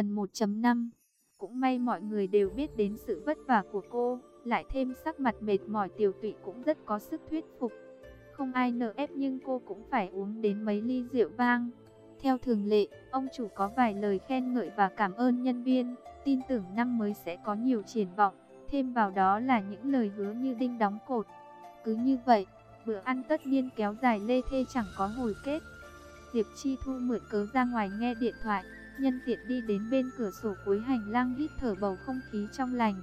Phần 1.5 Cũng may mọi người đều biết đến sự vất vả của cô, lại thêm sắc mặt mệt mỏi tiểu tụy cũng rất có sức thuyết phục. Không ai nợ ép nhưng cô cũng phải uống đến mấy ly rượu vang. Theo thường lệ, ông chủ có vài lời khen ngợi và cảm ơn nhân viên, tin tưởng năm mới sẽ có nhiều triển vọng, thêm vào đó là những lời hứa như đinh đóng cột. Cứ như vậy, bữa ăn tất niên kéo dài lê thê chẳng có hồi kết. Diệp Chi Thu mượn cớ ra ngoài nghe điện thoại, nhân tiện đi đến bên cửa sổ cuối hành lang hít thở bầu không khí trong lành.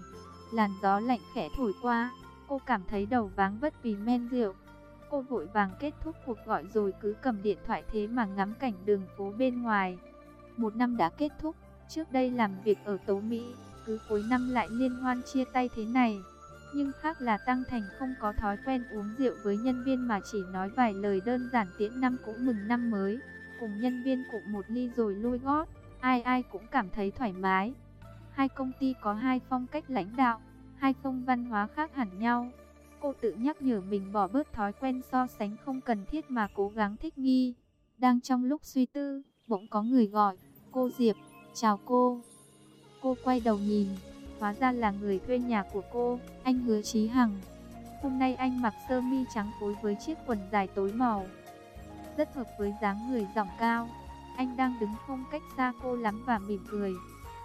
Làn gió lạnh khẽ thổi qua, cô cảm thấy đầu váng vất vì men rượu. Cô vội vàng kết thúc cuộc gọi rồi cứ cầm điện thoại thế mà ngắm cảnh đường phố bên ngoài. Một năm đã kết thúc, trước đây làm việc ở Tố Mỹ, cứ cuối năm lại liên hoan chia tay thế này. Nhưng khác là Tăng Thành không có thói quen uống rượu với nhân viên mà chỉ nói vài lời đơn giản tiễn năm cũ mừng năm mới. Cùng nhân viên cụ một ly rồi lui gót, ai ai cũng cảm thấy thoải mái. Hai công ty có hai phong cách lãnh đạo, hai phong văn hóa khác hẳn nhau. Cô tự nhắc nhở mình bỏ bớt thói quen so sánh không cần thiết mà cố gắng thích nghi. Đang trong lúc suy tư, bỗng có người gọi, cô Diệp, chào cô. Cô quay đầu nhìn, hóa ra là người thuê nhà của cô, anh Hứa Chí Hằng. Hôm nay anh mặc sơ mi trắng phối với chiếc quần dài tối màu, rất hợp với dáng người giọng cao. Anh đang đứng không cách xa cô lắm và mỉm cười.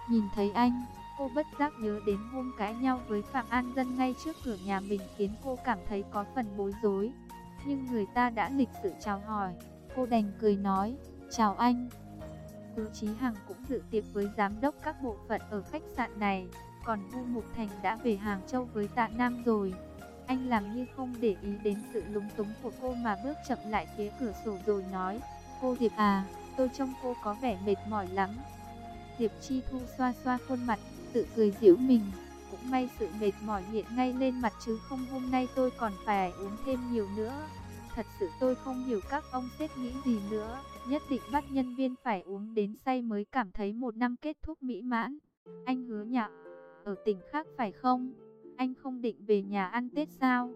Nhìn thấy anh, cô bất giác nhớ đến hôm cãi nhau với Phạm An Dân ngay trước cửa nhà mình khiến cô cảm thấy có phần bối rối. Nhưng người ta đã lịch sự chào hỏi, cô đành cười nói, chào anh. Cứ Chí Hằng cũng dự tiệc với giám đốc các bộ phận ở khách sạn này, còn Vu Mục Thành đã về Hàng Châu với Tạ Nam rồi. Anh làm như không để ý đến sự lúng túng của cô mà bước chậm lại phía cửa sổ rồi nói, cô Diệp à, tôi trông cô có vẻ mệt mỏi lắm. Diệp Chi Thu xoa xoa khuôn mặt, tự cười giễu mình, cũng may sự mệt mỏi hiện ngay lên mặt chứ không hôm nay tôi còn phải uống thêm nhiều nữa. Thật sự tôi không hiểu các ông sếp nghĩ gì nữa, nhất định bắt nhân viên phải uống đến say mới cảm thấy một năm kết thúc mỹ mãn. Anh hứa nhạc, ở tỉnh khác phải không? Anh không định về nhà ăn Tết sao?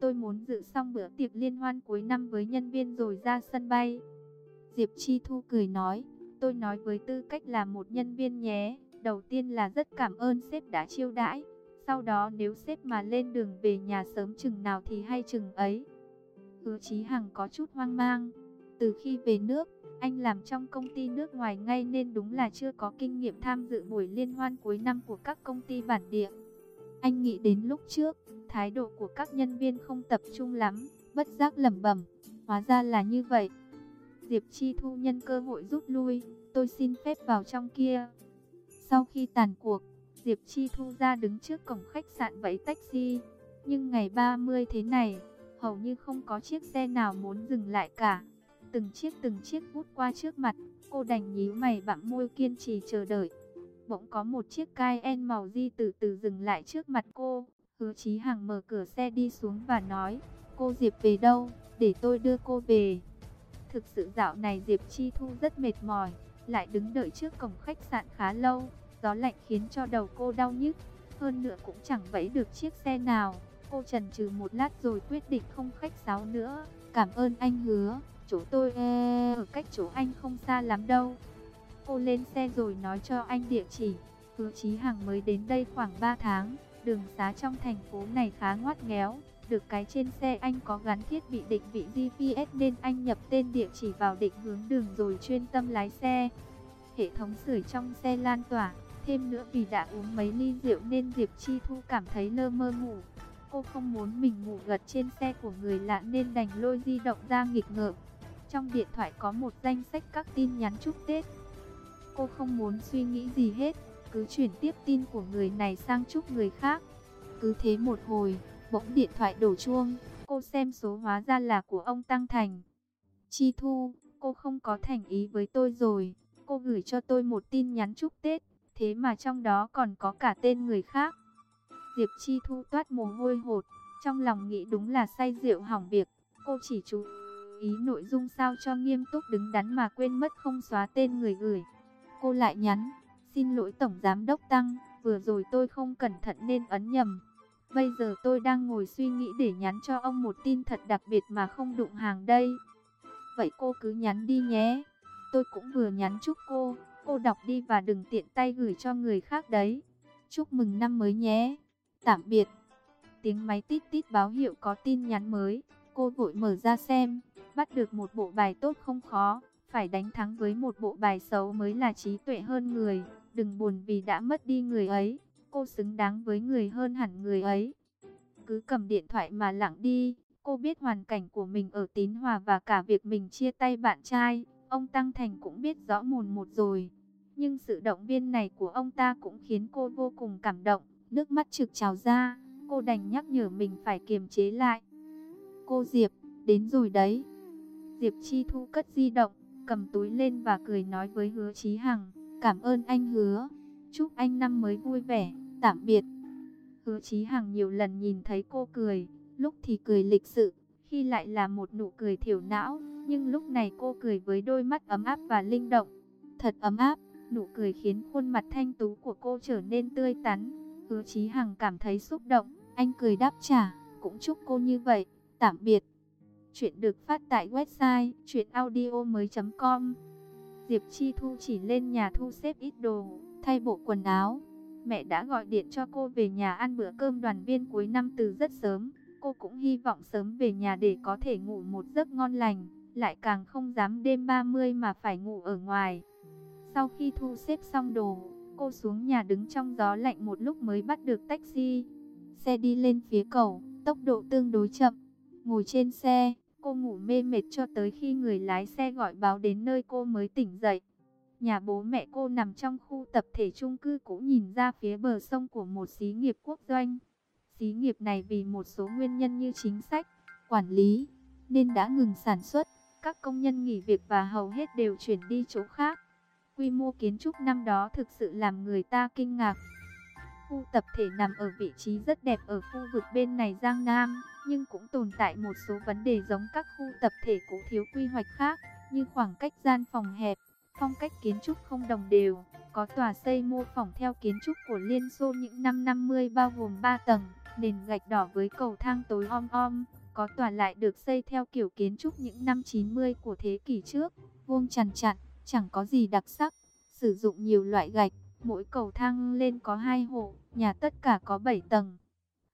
Tôi muốn dự xong bữa tiệc liên hoan cuối năm với nhân viên rồi ra sân bay. Diệp Chi Thu cười nói, tôi nói với tư cách là một nhân viên nhé. Đầu tiên là rất cảm ơn sếp đã chiêu đãi. Sau đó nếu sếp mà lên đường về nhà sớm chừng nào thì hay chừng ấy. Hứa Chí Hằng có chút hoang mang. Từ khi về nước, anh làm trong công ty nước ngoài ngay nên đúng là chưa có kinh nghiệm tham dự buổi liên hoan cuối năm của các công ty bản địa. Anh nghĩ đến lúc trước, thái độ của các nhân viên không tập trung lắm, bất giác lẩm bẩm, hóa ra là như vậy. Diệp Chi Thu nhân cơ hội rút lui, tôi xin phép vào trong kia. Sau khi tàn cuộc, Diệp Chi Thu ra đứng trước cổng khách sạn vẫy taxi, nhưng ngày 30 thế này, hầu như không có chiếc xe nào muốn dừng lại cả. Từng chiếc từng chiếc vút qua trước mặt, cô đành nhíu mày bặm môi kiên trì chờ đợi. Bỗng có một chiếc Cayenne màu di từ từ dừng lại trước mặt cô. Hứa Chí Hằng mở cửa xe đi xuống và nói, cô Diệp về đâu, để tôi đưa cô về. Thực sự dạo này Diệp Chi Thu rất mệt mỏi, lại đứng đợi trước cổng khách sạn khá lâu. Gió lạnh khiến cho đầu cô đau nhức, hơn nữa cũng chẳng vẫy được chiếc xe nào. Cô trần trừ một lát rồi quyết định không khách sáo nữa. Cảm ơn anh hứa, chỗ tôi ờ, ở cách chỗ anh không xa lắm đâu. Cô lên xe rồi nói cho anh địa chỉ. Hứa Chí Hằng mới đến đây khoảng 3 tháng, đường xá trong thành phố này khá ngoắt nghéo. Được cái trên xe anh có gắn thiết bị định vị GPS nên anh nhập tên địa chỉ vào định hướng đường rồi chuyên tâm lái xe. Hệ thống sưởi trong xe lan tỏa, thêm nữa vì đã uống mấy ly rượu nên Diệp Chi Thu cảm thấy lơ mơ ngủ. Cô không muốn mình ngủ gật trên xe của người lạ nên đành lôi di động ra nghịch ngợm. Trong điện thoại có một danh sách các tin nhắn chúc Tết. Cô không muốn suy nghĩ gì hết, cứ chuyển tiếp tin của người này sang chúc người khác. Cứ thế một hồi, bỗng điện thoại đổ chuông, cô xem số hóa ra là của ông Tăng Thành. Chi Thu, cô không có thành ý với tôi rồi, cô gửi cho tôi một tin nhắn chúc Tết, thế mà trong đó còn có cả tên người khác. Diệp Chi Thu toát mồ hôi hột, trong lòng nghĩ đúng là say rượu hỏng việc, cô chỉ chú ý nội dung sao cho nghiêm túc đứng đắn mà quên mất không xóa tên người gửi. Cô lại nhắn, xin lỗi Tổng Giám Đốc Tăng, vừa rồi tôi không cẩn thận nên ấn nhầm. Bây giờ tôi đang ngồi suy nghĩ để nhắn cho ông một tin thật đặc biệt mà không đụng hàng đây. Vậy cô cứ nhắn đi nhé. Tôi cũng vừa nhắn chúc cô, Cô đọc đi và đừng tiện tay gửi cho người khác đấy. Chúc mừng năm mới nhé. Tạm biệt. Tiếng máy tít tít báo hiệu có tin nhắn mới. Cô vội mở ra xem. Bắt được một bộ bài tốt không khó. Phải đánh thắng với một bộ bài xấu mới là trí tuệ hơn người. Đừng buồn vì đã mất đi người ấy. Cô xứng đáng với người hơn hẳn người ấy. Cứ cầm điện thoại mà lặng đi. Cô biết hoàn cảnh của mình ở Tín Hòa và cả việc mình chia tay bạn trai. Ông Tăng Thành cũng biết rõ mồn một rồi. Nhưng sự động viên này của ông ta cũng khiến cô vô cùng cảm động. Nước mắt trực trào ra. Cô đành nhắc nhở mình phải kiềm chế lại. Cô Diệp, đến rồi đấy. Diệp Chi Thu cất di động, cầm túi lên và cười nói với hứa Chí Hằng. Cảm ơn anh hứa. Chúc anh năm mới vui vẻ. Tạm biệt. Hứa Chí Hằng nhiều lần nhìn thấy cô cười. Lúc thì cười lịch sự, khi lại là một nụ cười thiểu não. Nhưng lúc này cô cười với đôi mắt ấm áp và linh động. Thật ấm áp, nụ cười khiến khuôn mặt thanh tú của cô trở nên tươi tắn. Hứa Chí Hằng cảm thấy xúc động, anh cười đáp trả, cũng chúc cô như vậy. Tạm biệt. Chuyện được phát tại website chuyenaudio.com Diệp Chi Thu chỉ lên nhà thu xếp ít đồ, thay bộ quần áo. Mẹ đã gọi điện cho cô về nhà ăn bữa cơm đoàn viên cuối năm từ rất sớm. Cô cũng hy vọng sớm về nhà để có thể ngủ một giấc ngon lành, lại càng không dám đêm 30 mà phải ngủ ở ngoài. Sau khi thu xếp xong đồ, cô xuống nhà đứng trong gió lạnh một lúc mới bắt được taxi. Xe đi lên phía cầu, tốc độ tương đối chậm. Ngồi trên xe, cô ngủ mê mệt cho tới khi người lái xe gọi báo đến nơi cô mới tỉnh dậy. Nhà bố mẹ cô nằm trong khu tập thể chung cư cũ nhìn ra phía bờ sông của một xí nghiệp quốc doanh. Xí nghiệp này vì một số nguyên nhân như chính sách, quản lý, nên đã ngừng sản xuất. Các công nhân nghỉ việc và hầu hết đều chuyển đi chỗ khác. Quy mô kiến trúc năm đó thực sự làm người ta kinh ngạc. Khu tập thể nằm ở vị trí rất đẹp ở khu vực bên này Giang Nam, nhưng cũng tồn tại một số vấn đề giống các khu tập thể cũ thiếu quy hoạch khác, như khoảng cách gian phòng hẹp, phong cách kiến trúc không đồng đều, có tòa xây mô phỏng theo kiến trúc của Liên Xô những năm 50 bao gồm 3 tầng, nền gạch đỏ với cầu thang tối om om, có tòa lại được xây theo kiểu kiến trúc những năm 90 của thế kỷ trước, vuông chằn chặn, chẳng có gì đặc sắc, sử dụng nhiều loại gạch, mỗi cầu thang lên có hai hộ, nhà tất cả có 7 tầng.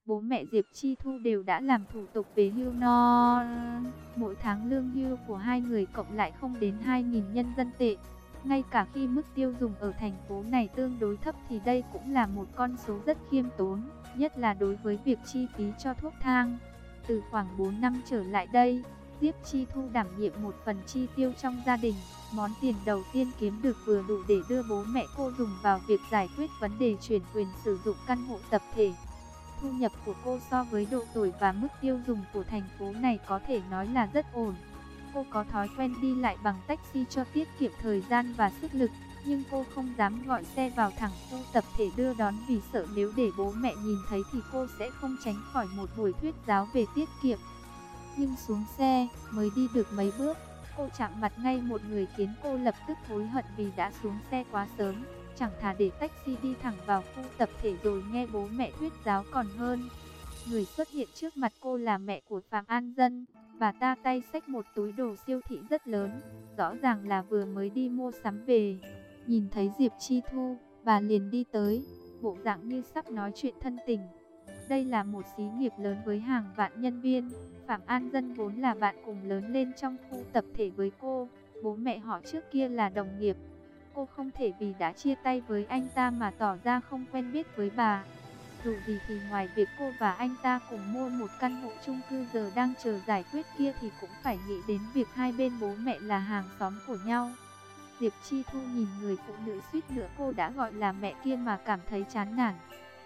Bố mẹ Diệp Chi Thu đều đã làm thủ tục về hưu non, Mỗi tháng lương hưu của hai người cộng lại không đến 2.000 nhân dân tệ. Ngay cả khi mức tiêu dùng ở thành phố này tương đối thấp thì đây cũng là một con số rất khiêm tốn, nhất là đối với việc chi phí cho thuốc thang. Từ khoảng 4 năm trở lại đây, Diệp Chi Thu đảm nhiệm một phần chi tiêu trong gia đình. Món tiền đầu tiên kiếm được vừa đủ để đưa bố mẹ cô dùng vào việc giải quyết vấn đề chuyển quyền sử dụng căn hộ tập thể. Thu nhập của cô so với độ tuổi và mức tiêu dùng của thành phố này có thể nói là rất ổn. Cô có thói quen đi lại bằng taxi cho tiết kiệm thời gian và sức lực, nhưng cô không dám gọi xe vào thẳng khu tập thể đưa đón vì sợ nếu để bố mẹ nhìn thấy thì cô sẽ không tránh khỏi một buổi thuyết giáo về tiết kiệm. Nhưng xuống xe, mới đi được mấy bước, cô chạm mặt ngay một người khiến cô lập tức hối hận vì đã xuống xe quá sớm. Chẳng thà để taxi đi thẳng vào khu tập thể rồi nghe bố mẹ thuyết giáo còn hơn. Người xuất hiện trước mặt cô là mẹ của Phạm An Dân. Bà ta tay xách một túi đồ siêu thị rất lớn, rõ ràng là vừa mới đi mua sắm về. Nhìn thấy Diệp Chi Thu, bà liền đi tới, bộ dạng như sắp nói chuyện thân tình. Đây là một xí nghiệp lớn với hàng vạn nhân viên. Phạm An Dân vốn là bạn cùng lớn lên trong khu tập thể với cô. Bố mẹ họ trước kia là đồng nghiệp. Cô không thể vì đã chia tay với anh ta mà tỏ ra không quen biết với bà. Dù gì thì ngoài việc cô và anh ta cùng mua một căn hộ chung cư giờ đang chờ giải quyết kia thì cũng phải nghĩ đến việc hai bên bố mẹ là hàng xóm của nhau. Diệp Chi Thu nhìn người phụ nữ suýt nữa cô đã gọi là mẹ kia mà cảm thấy chán nản.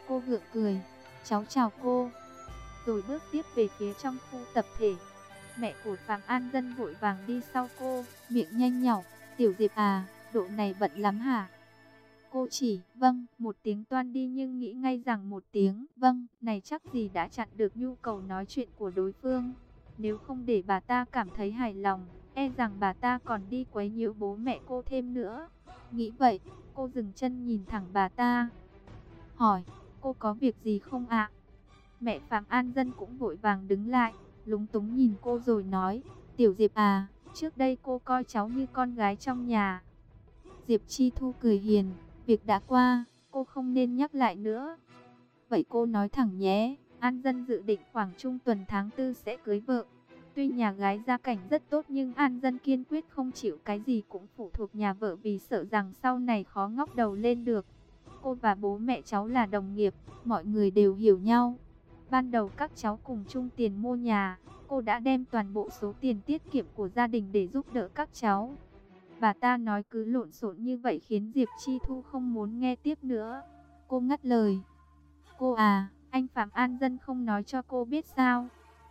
Cô gượng cười, cháu chào cô. Rồi bước tiếp về phía trong khu tập thể. Mẹ của Phạm An Dân vội vàng đi sau cô, miệng nhanh nhỏ, tiểu Diệp à, độ này bận lắm hả? Cô chỉ, vâng, một tiếng toan đi nhưng nghĩ ngay rằng một tiếng, vâng, này chắc gì đã chặn được nhu cầu nói chuyện của đối phương. Nếu không để bà ta cảm thấy hài lòng, e rằng bà ta còn đi quấy nhiễu bố mẹ cô thêm nữa. Nghĩ vậy, cô dừng chân nhìn thẳng bà ta. Hỏi, cô có việc gì không ạ? Mẹ Phạm An Dân cũng vội vàng đứng lại, lúng túng nhìn cô rồi nói, Tiểu Diệp à, trước đây cô coi cháu như con gái trong nhà. Diệp Chi Thu cười hiền, việc đã qua, cô không nên nhắc lại nữa. Vậy cô nói thẳng nhé, An Dân dự định khoảng trung tuần tháng 4 sẽ cưới vợ. Tuy nhà gái gia cảnh rất tốt nhưng An Dân kiên quyết không chịu cái gì cũng phụ thuộc nhà vợ vì sợ rằng sau này khó ngóc đầu lên được. Cô và bố mẹ cháu là đồng nghiệp, mọi người đều hiểu nhau. Ban đầu các cháu cùng chung tiền mua nhà, cô đã đem toàn bộ số tiền tiết kiệm của gia đình để giúp đỡ các cháu. Bà ta nói cứ lộn xộn như vậy khiến Diệp Chi Thu không muốn nghe tiếp nữa. Cô ngắt lời. Cô à, anh Phạm An Dân không nói cho cô biết sao.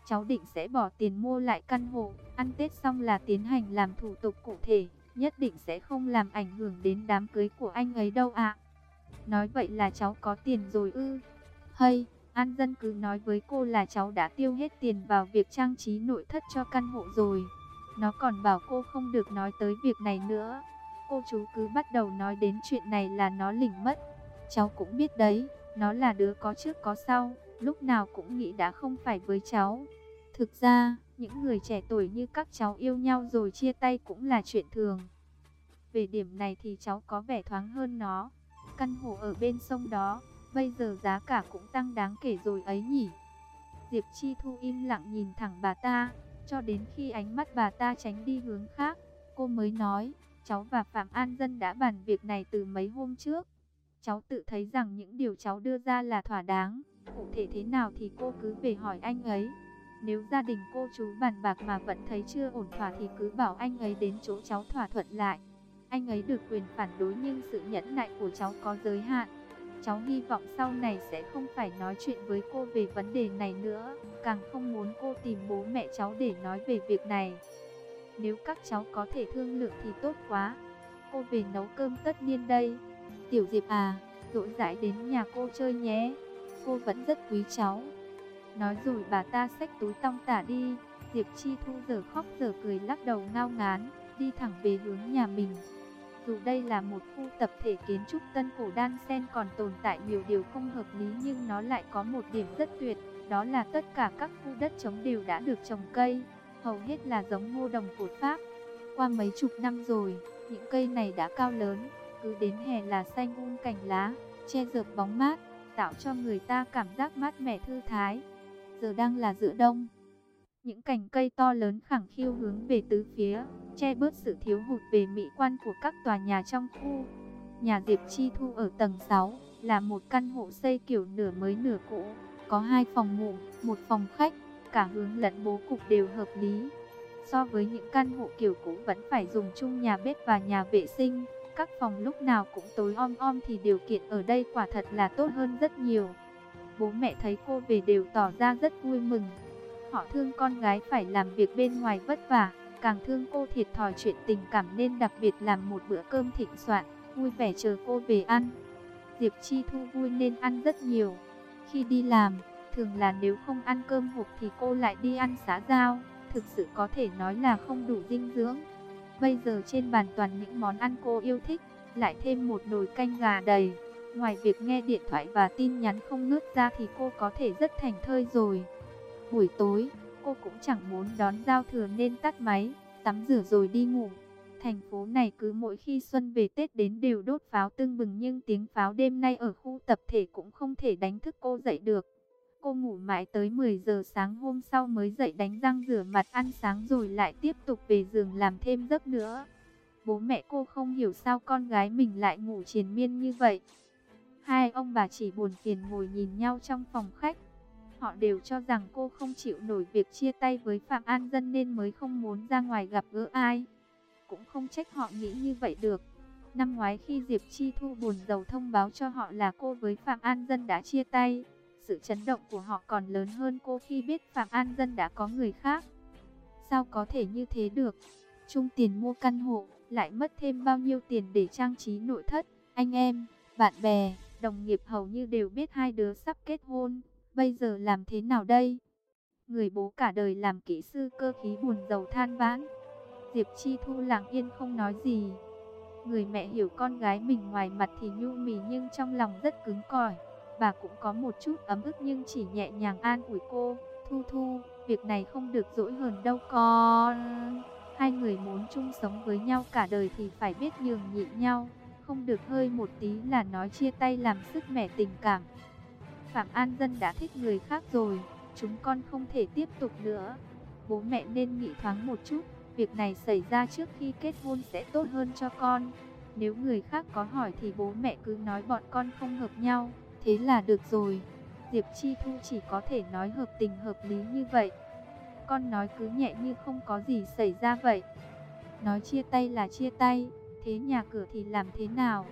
Cháu định sẽ bỏ tiền mua lại căn hộ, ăn Tết xong là tiến hành làm thủ tục cụ thể, nhất định sẽ không làm ảnh hưởng đến đám cưới của anh ấy đâu ạ. Nói vậy là cháu có tiền rồi ư? Hay, An Dân cứ nói với cô là cháu đã tiêu hết tiền vào việc trang trí nội thất cho căn hộ rồi. Nó còn bảo cô không được nói tới việc này nữa. Cô chú cứ bắt đầu nói đến chuyện này là nó lỉnh mất. Cháu cũng biết đấy, nó là đứa có trước có sau, lúc nào cũng nghĩ đã không phải với cháu. Thực ra, những người trẻ tuổi như các cháu yêu nhau rồi chia tay cũng là chuyện thường. Về điểm này thì cháu có vẻ thoáng hơn nó. Căn hộ ở bên sông đó, bây giờ giá cả cũng tăng đáng kể rồi ấy nhỉ. Diệp Chi Thu im lặng nhìn thẳng bà ta, cho đến khi ánh mắt bà ta tránh đi hướng khác, cô mới nói, cháu và Phạm An Dân đã bàn việc này từ mấy hôm trước. Cháu tự thấy rằng những điều cháu đưa ra là thỏa đáng, cụ thể thế nào thì cô cứ về hỏi anh ấy. Nếu gia đình cô chú bàn bạc mà vẫn thấy chưa ổn thỏa thì cứ bảo anh ấy đến chỗ cháu thỏa thuận lại. Anh ấy được quyền phản đối nhưng sự nhẫn nại của cháu có giới hạn. Cháu hy vọng sau này sẽ không phải nói chuyện với cô về vấn đề này nữa, càng không muốn cô tìm bố mẹ cháu để nói về việc này. Nếu các cháu có thể thương lượng thì tốt quá. Cô về nấu cơm tất niên đây. Tiểu Diệp à, rỗi rãi đến nhà cô chơi nhé. Cô vẫn rất quý cháu. Nói rồi bà ta xách túi tong tả đi. Diệp Chi Thu giờ khóc giờ cười lắc đầu ngao ngán, đi thẳng về hướng nhà mình. Dù đây là một khu tập thể kiến trúc tân cổ đan sen còn tồn tại nhiều điều không hợp lý nhưng nó lại có một điểm rất tuyệt, đó là tất cả các khu đất trống đều đã được trồng cây, hầu hết là giống ngô đồng của Pháp. Qua mấy chục năm rồi, những cây này đã cao lớn, cứ đến hè là xanh um cành lá, che dợp bóng mát, tạo cho người ta cảm giác mát mẻ thư thái. Giờ đang là giữa đông. Những cành cây to lớn khẳng khiu hướng về tứ phía, che bớt sự thiếu hụt về mỹ quan của các tòa nhà trong khu. Nhà Diệp Chi Thu ở tầng 6 là một căn hộ xây kiểu nửa mới nửa cũ, có hai phòng ngủ, một phòng khách, cả hướng lẫn bố cục đều hợp lý. So với những căn hộ kiểu cũ vẫn phải dùng chung nhà bếp và nhà vệ sinh, các phòng lúc nào cũng tối om om thì điều kiện ở đây quả thật là tốt hơn rất nhiều. Bố mẹ thấy cô về đều tỏ ra rất vui mừng. Họ thương con gái phải làm việc bên ngoài vất vả, càng thương cô thiệt thòi chuyện tình cảm nên đặc biệt làm một bữa cơm thịnh soạn, vui vẻ chờ cô về ăn. Diệp Chi Thu vui nên ăn rất nhiều. Khi đi làm, thường là nếu không ăn cơm hộp thì cô lại đi ăn xá giao, thực sự có thể nói là không đủ dinh dưỡng. Bây giờ trên bàn toàn những món ăn cô yêu thích, lại thêm một nồi canh gà đầy. Ngoài việc nghe điện thoại và tin nhắn không ngớt ra thì cô có thể rất thành thơi rồi. Buổi tối, cô cũng chẳng muốn đón giao thừa nên tắt máy, tắm rửa rồi đi ngủ. Thành phố này cứ mỗi khi xuân về Tết đến đều đốt pháo tưng bừng nhưng tiếng pháo đêm nay ở khu tập thể cũng không thể đánh thức cô dậy được. Cô ngủ mãi tới 10 giờ sáng hôm sau mới dậy đánh răng rửa mặt ăn sáng rồi lại tiếp tục về giường làm thêm giấc nữa. Bố mẹ cô không hiểu sao con gái mình lại ngủ triền miên như vậy. Hai ông bà chỉ buồn phiền ngồi nhìn nhau trong phòng khách. Họ đều cho rằng cô không chịu nổi việc chia tay với Phạm An Dân nên mới không muốn ra ngoài gặp gỡ ai. Cũng không trách họ nghĩ như vậy được. Năm ngoái khi Diệp Chi Thu buồn giàu thông báo cho họ là cô với Phạm An Dân đã chia tay, sự chấn động của họ còn lớn hơn cô khi biết Phạm An Dân đã có người khác. Sao có thể như thế được? Chung tiền mua căn hộ, lại mất thêm bao nhiêu tiền để trang trí nội thất, anh em, bạn bè, đồng nghiệp hầu như đều biết hai đứa sắp kết hôn. Bây giờ làm thế nào đây? Người bố cả đời làm kỹ sư cơ khí buồn giàu than vãn. Diệp Chi Thu lặng yên không nói gì. Người mẹ hiểu con gái mình ngoài mặt thì nhu mì nhưng trong lòng rất cứng cỏi. Bà cũng có một chút ấm ức nhưng chỉ nhẹ nhàng an ủi cô. Thu Thu, việc này không được dỗi hờn đâu con. Hai người muốn chung sống với nhau cả đời thì phải biết nhường nhịn nhau, không được hơi một tí là nói chia tay làm sức mẻ tình cảm. Phạm An Dân đã thích người khác rồi, chúng con không thể tiếp tục nữa. Bố mẹ nên nghĩ thoáng một chút, việc này xảy ra trước khi kết hôn sẽ tốt hơn cho con. Nếu người khác có hỏi thì bố mẹ cứ nói bọn con không hợp nhau, thế là được rồi. Diệp Chi Thu chỉ có thể nói hợp tình hợp lý như vậy. Con nói cứ nhẹ như không có gì xảy ra vậy. Nói chia tay là chia tay, thế nhà cửa thì làm thế nào?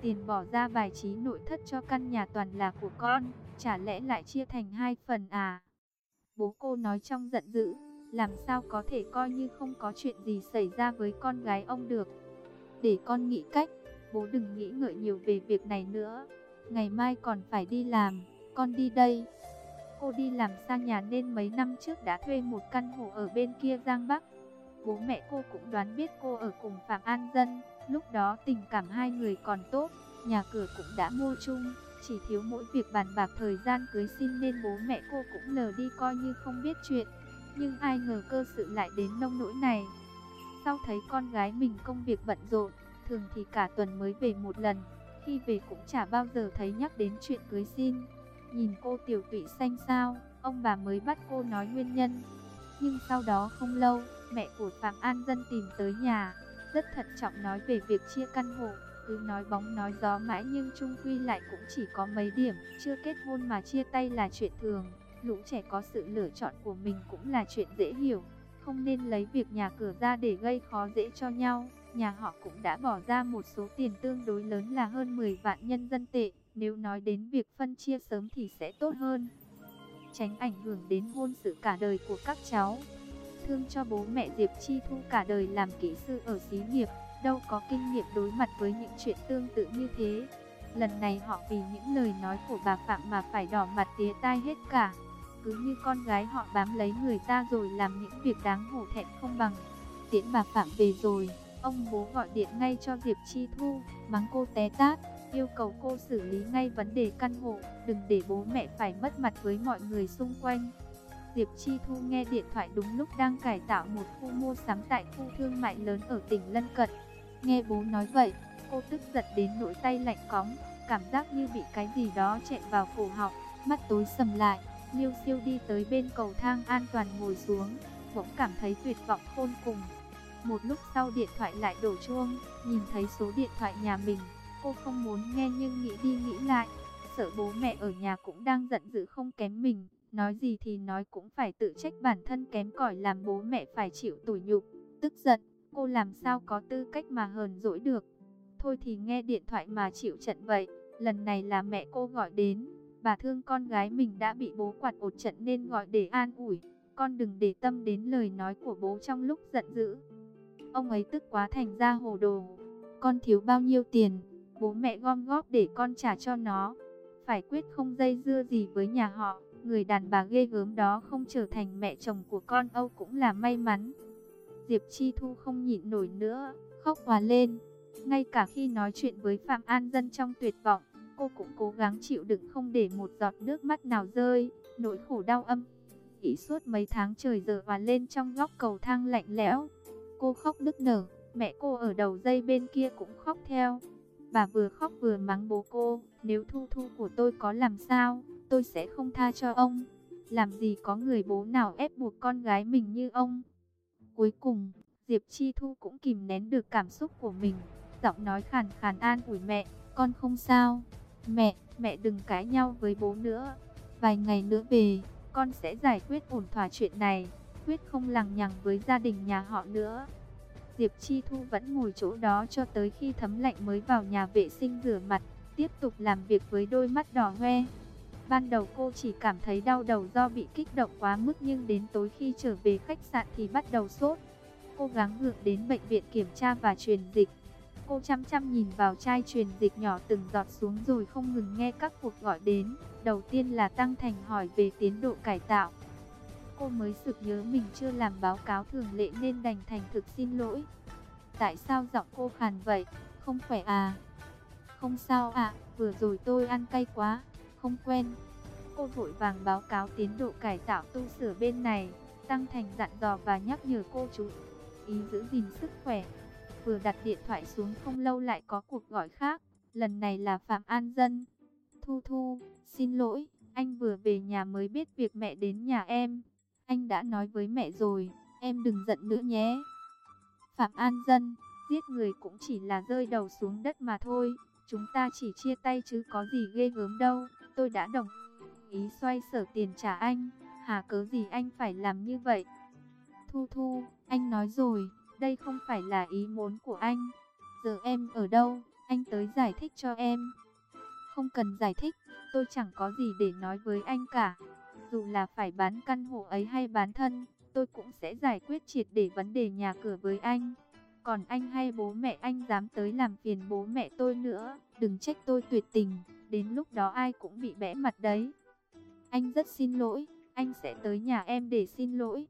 Tiền bỏ ra bài trí nội thất cho căn nhà toàn là của con, chả lẽ lại chia thành hai phần à? Bố cô nói trong giận dữ, làm sao có thể coi như không có chuyện gì xảy ra với con gái ông được. Để con nghĩ cách, bố đừng nghĩ ngợi nhiều về việc này nữa. Ngày mai còn phải đi làm, con đi đây. Cô đi làm xa nhà nên mấy năm trước đã thuê một căn hộ ở bên kia Giang Bắc. Bố mẹ cô cũng đoán biết cô ở cùng Phạm An Dân, lúc đó tình cảm hai người còn tốt, nhà cửa cũng đã mua chung, chỉ thiếu mỗi việc bàn bạc thời gian cưới xin nên bố mẹ cô cũng lờ đi coi như không biết chuyện. Nhưng ai ngờ cơ sự lại đến nông nỗi này. Sau thấy con gái mình công việc bận rộn, thường thì cả tuần mới về một lần, khi về cũng chả bao giờ thấy nhắc đến chuyện cưới xin. Nhìn cô tiểu tụy xanh sao, ông bà mới bắt cô nói nguyên nhân. Nhưng sau đó không lâu, mẹ của Phạm An Dân tìm tới nhà, rất thận trọng nói về việc chia căn hộ. Cứ nói bóng nói gió mãi nhưng chung quy lại cũng chỉ có mấy điểm, chưa kết hôn mà chia tay là chuyện thường. Lũ trẻ có sự lựa chọn của mình cũng là chuyện dễ hiểu, không nên lấy việc nhà cửa ra để gây khó dễ cho nhau. Nhà họ cũng đã bỏ ra một số tiền tương đối lớn là hơn 10 vạn nhân dân tệ, nếu nói đến việc phân chia sớm thì sẽ tốt hơn. Tránh ảnh hưởng đến hôn sự cả đời của các cháu. Thương cho bố mẹ Diệp Chi Thu cả đời làm kỹ sư ở xí nghiệp, đâu có kinh nghiệm đối mặt với những chuyện tương tự như thế. Lần này họ vì những lời nói của bà Phạm mà phải đỏ mặt tía tai hết cả. Cứ như con gái họ bám lấy người ta rồi làm những việc đáng hổ thẹn không bằng. Tiễn bà Phạm về rồi, ông bố gọi điện ngay cho Diệp Chi Thu, mắng cô té tát, yêu cầu cô xử lý ngay vấn đề căn hộ, đừng để bố mẹ phải mất mặt với mọi người xung quanh. Diệp Chi Thu nghe điện thoại đúng lúc đang cải tạo một khu mua sắm tại khu thương mại lớn ở tỉnh lân cận. Nghe bố nói vậy, cô tức giận đến nỗi tay lạnh cóng, cảm giác như bị cái gì đó chẹn vào cổ họng, mắt tối sầm lại. Liêu siêu đi tới bên cầu thang an toàn ngồi xuống, bỗng cảm thấy tuyệt vọng khôn cùng. Một lúc sau điện thoại lại đổ chuông, nhìn thấy số điện thoại nhà mình, cô không muốn nghe nhưng nghĩ đi nghĩ lại, sợ bố mẹ ở nhà cũng đang giận dữ không kém mình, nói gì thì nói cũng phải tự trách bản thân kém cỏi làm bố mẹ phải chịu tủi nhục, tức giận, cô làm sao có tư cách mà hờn dỗi được. Thôi thì nghe điện thoại mà chịu trận vậy, lần này là mẹ cô gọi đến, bà thương con gái mình đã bị bố quạt ột trận nên gọi để an ủi, con đừng để tâm đến lời nói của bố trong lúc giận dữ. Ông ấy tức quá thành ra hồ đồ, con thiếu bao nhiêu tiền, bố mẹ gom góp để con trả cho nó. Phải quyết không dây dưa gì với nhà họ, người đàn bà ghê gớm đó không trở thành mẹ chồng của con Âu cũng là may mắn. Diệp Chi Thu không nhịn nổi nữa, khóc hòa lên. Ngay cả khi nói chuyện với Phạm An Dân trong tuyệt vọng, cô cũng cố gắng chịu đựng không để một giọt nước mắt nào rơi, nỗi khổ đau âm. Ý suốt mấy tháng trời giờ hòa lên trong góc cầu thang lạnh lẽo. Cô khóc nức nở, mẹ cô ở đầu dây bên kia cũng khóc theo. Bà vừa khóc vừa mắng bố cô, nếu thu thu của tôi có làm sao, tôi sẽ không tha cho ông. Làm gì có người bố nào ép buộc con gái mình như ông. Cuối cùng, Diệp Chi Thu cũng kìm nén được cảm xúc của mình, giọng nói khàn khàn an ủi mẹ, con không sao. Mẹ, mẹ đừng cãi nhau với bố nữa. Vài ngày nữa về, con sẽ giải quyết ổn thỏa chuyện này, quyết không lằng nhằng với gia đình nhà họ nữa. Diệp Chi Thu vẫn ngồi chỗ đó cho tới khi thấm lạnh mới vào nhà vệ sinh rửa mặt, tiếp tục làm việc với đôi mắt đỏ hoe. Ban đầu cô chỉ cảm thấy đau đầu do bị kích động quá mức nhưng đến tối khi trở về khách sạn thì bắt đầu sốt. cô gắng gượng đến bệnh viện kiểm tra và truyền dịch. Cô chăm chăm nhìn vào chai truyền dịch nhỏ từng giọt xuống rồi không ngừng nghe các cuộc gọi đến. Đầu tiên là Tăng Thành hỏi về tiến độ cải tạo. Cô mới sực nhớ mình chưa làm báo cáo thường lệ nên đành thành thực xin lỗi. Tại sao giọng cô khàn vậy? Không khỏe à? Không sao ạ, vừa rồi tôi ăn cay quá, không quen. Cô vội vàng báo cáo tiến độ cải tạo tu sửa bên này. Tăng Thành dặn dò và nhắc nhở cô chú ý giữ gìn sức khỏe. Vừa đặt điện thoại xuống không lâu lại có cuộc gọi khác, lần này là Phạm An Dân. Thu Thu, xin lỗi, anh vừa về nhà mới biết việc mẹ đến nhà em. Anh đã nói với mẹ rồi, em đừng giận nữa nhé. Phạm An Dân, giết người cũng chỉ là rơi đầu xuống đất mà thôi. Chúng ta chỉ chia tay chứ có gì ghê gớm đâu. Tôi đã đồng ý xoay sở tiền trả anh. Hà cớ gì anh phải làm như vậy? Thu Thu, anh nói rồi, đây không phải là ý muốn của anh. Giờ em ở đâu, anh tới giải thích cho em. Không cần giải thích, tôi chẳng có gì để nói với anh cả. Dù là phải bán căn hộ ấy hay bán thân, tôi cũng sẽ giải quyết triệt để vấn đề nhà cửa với anh. Còn anh hay bố mẹ anh dám tới làm phiền bố mẹ tôi nữa, đừng trách tôi tuyệt tình, đến lúc đó ai cũng bị bẽ mặt đấy. Anh rất xin lỗi, anh sẽ tới nhà em để xin lỗi.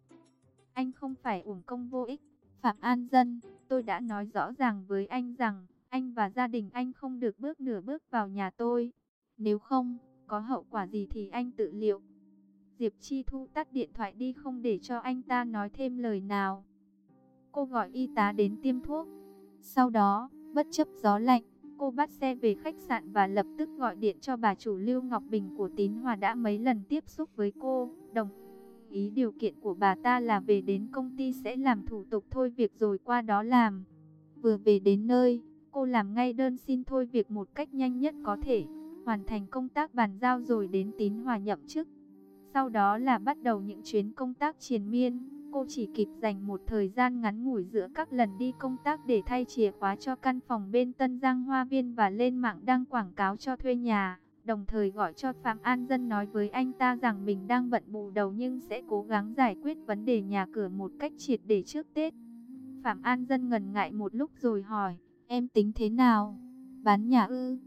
Anh không phải uổng công vô ích. Phạm An Dân, tôi đã nói rõ ràng với anh rằng, anh và gia đình anh không được bước nửa bước vào nhà tôi. Nếu không, có hậu quả gì thì anh tự liệu. Diệp Chi Thu tắt điện thoại đi không để cho anh ta nói thêm lời nào. Cô gọi y tá đến tiêm thuốc. Sau đó, bất chấp gió lạnh, cô bắt xe về khách sạn và lập tức gọi điện cho bà chủ Lưu Ngọc Bình của Tín Hòa đã mấy lần tiếp xúc với cô, đồng ý điều kiện của bà ta là về đến công ty sẽ làm thủ tục thôi việc rồi qua đó làm. Vừa về đến nơi, cô làm ngay đơn xin thôi việc một cách nhanh nhất có thể, hoàn thành công tác bàn giao rồi đến Tín Hòa nhậm chức. Sau đó là bắt đầu những chuyến công tác triền miên. Cô chỉ kịp dành một thời gian ngắn ngủi giữa các lần đi công tác để thay chìa khóa cho căn phòng bên Tân Giang Hoa Viên và lên mạng đăng quảng cáo cho thuê nhà. Đồng thời gọi cho Phạm An Dân nói với anh ta rằng mình đang bận bù đầu nhưng sẽ cố gắng giải quyết vấn đề nhà cửa một cách triệt để trước Tết. Phạm An Dân ngần ngại một lúc rồi hỏi, em tính thế nào? Bán nhà ư?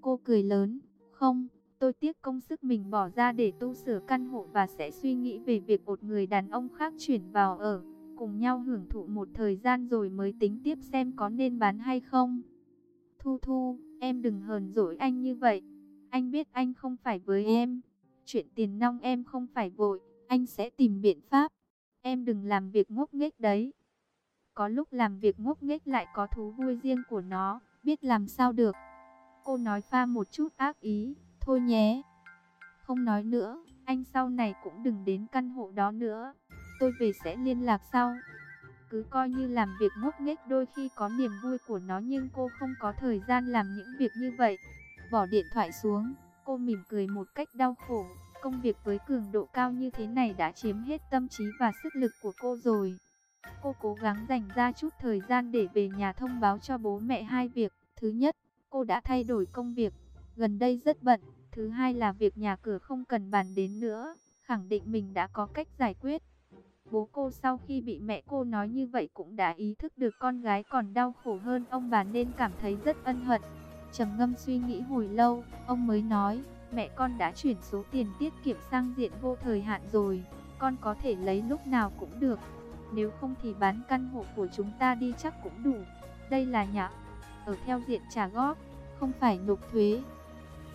Cô cười lớn, không, Tôi tiếc công sức mình bỏ ra để tu sửa căn hộ và sẽ suy nghĩ về việc một người đàn ông khác chuyển vào ở, cùng nhau hưởng thụ một thời gian rồi mới tính tiếp xem có nên bán hay không. Thu Thu, em đừng hờn dỗi anh như vậy. Anh biết anh không phải với em. Chuyện tiền nong em không phải vội, anh sẽ tìm biện pháp. Em đừng làm việc ngốc nghếch đấy. Có lúc làm việc ngốc nghếch lại có thú vui riêng của nó, biết làm sao được. Cô nói pha một chút ác ý, Thôi nhé. Không nói nữa, anh sau này cũng đừng đến căn hộ đó nữa. Tôi về sẽ liên lạc sau. Cứ coi như làm việc ngốc nghếch đôi khi có niềm vui của nó nhưng cô không có thời gian làm những việc như vậy. Bỏ điện thoại xuống, cô mỉm cười một cách đau khổ. Công việc với cường độ cao như thế này đã chiếm hết tâm trí và sức lực của cô rồi. Cô cố gắng dành ra chút thời gian để về nhà thông báo cho bố mẹ hai việc. Thứ nhất, cô đã thay đổi công việc. Gần đây rất bận, Thứ hai là việc nhà cửa không cần bàn đến nữa, khẳng định mình đã có cách giải quyết. Bố cô sau khi bị mẹ cô nói như vậy cũng đã ý thức được con gái còn đau khổ hơn ông bà nên cảm thấy rất ân hận. trầm ngâm suy nghĩ hồi lâu, ông mới nói, mẹ con đã chuyển số tiền tiết kiệm sang diện vô thời hạn rồi, con có thể lấy lúc nào cũng được. Nếu không thì bán căn hộ của chúng ta đi chắc cũng đủ. Đây là nhà ở theo diện trả góp, không phải nộp thuế.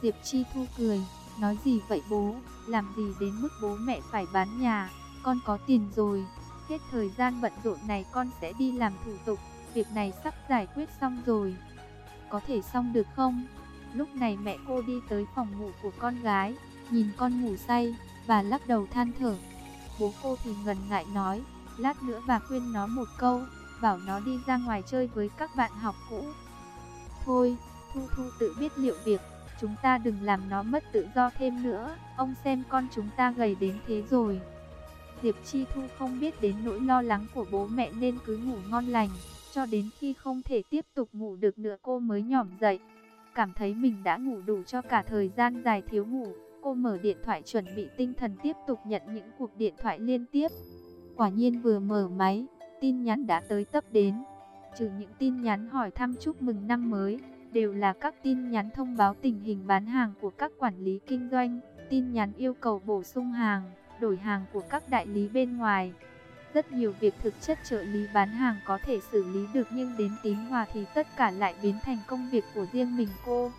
Diệp Chi Thu cười, nói gì vậy bố, làm gì đến mức bố mẹ phải bán nhà, con có tiền rồi, hết thời gian bận rộn này con sẽ đi làm thủ tục, việc này sắp giải quyết xong rồi. Có thể xong được không? Lúc này mẹ cô đi tới phòng ngủ của con gái, nhìn con ngủ say, và lắc đầu than thở. Bố cô thì ngần ngại nói, lát nữa bà khuyên nó một câu, bảo nó đi ra ngoài chơi với các bạn học cũ. Thôi, Thu Thu tự biết liệu việc, Chúng ta đừng làm nó mất tự do thêm nữa, ông xem con chúng ta gầy đến thế rồi. Diệp Chi Thu không biết đến nỗi lo lắng của bố mẹ nên cứ ngủ ngon lành, cho đến khi không thể tiếp tục ngủ được nữa cô mới nhỏm dậy. Cảm thấy mình đã ngủ đủ cho cả thời gian dài thiếu ngủ, cô mở điện thoại chuẩn bị tinh thần tiếp tục nhận những cuộc điện thoại liên tiếp. Quả nhiên vừa mở máy, tin nhắn đã tới tấp đến. Trừ những tin nhắn hỏi thăm chúc mừng năm mới, đều là các tin nhắn thông báo tình hình bán hàng của các quản lý kinh doanh, tin nhắn yêu cầu bổ sung hàng, đổi hàng của các đại lý bên ngoài. Rất nhiều việc thực chất trợ lý bán hàng có thể xử lý được nhưng đến tín hòa thì tất cả lại biến thành công việc của riêng mình cô.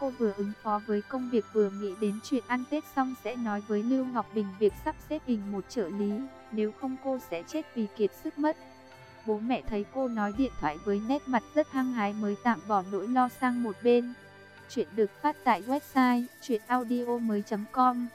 Cô vừa ứng phó với công việc vừa nghĩ đến chuyện ăn Tết xong sẽ nói với Lưu Ngọc Bình việc sắp xếp hình một trợ lý, nếu không cô sẽ chết vì kiệt sức mất. Bố mẹ thấy cô nói điện thoại với nét mặt rất hăng hái mới tạm bỏ nỗi lo sang một bên. Chuyện được phát tại website chuyenaudio.com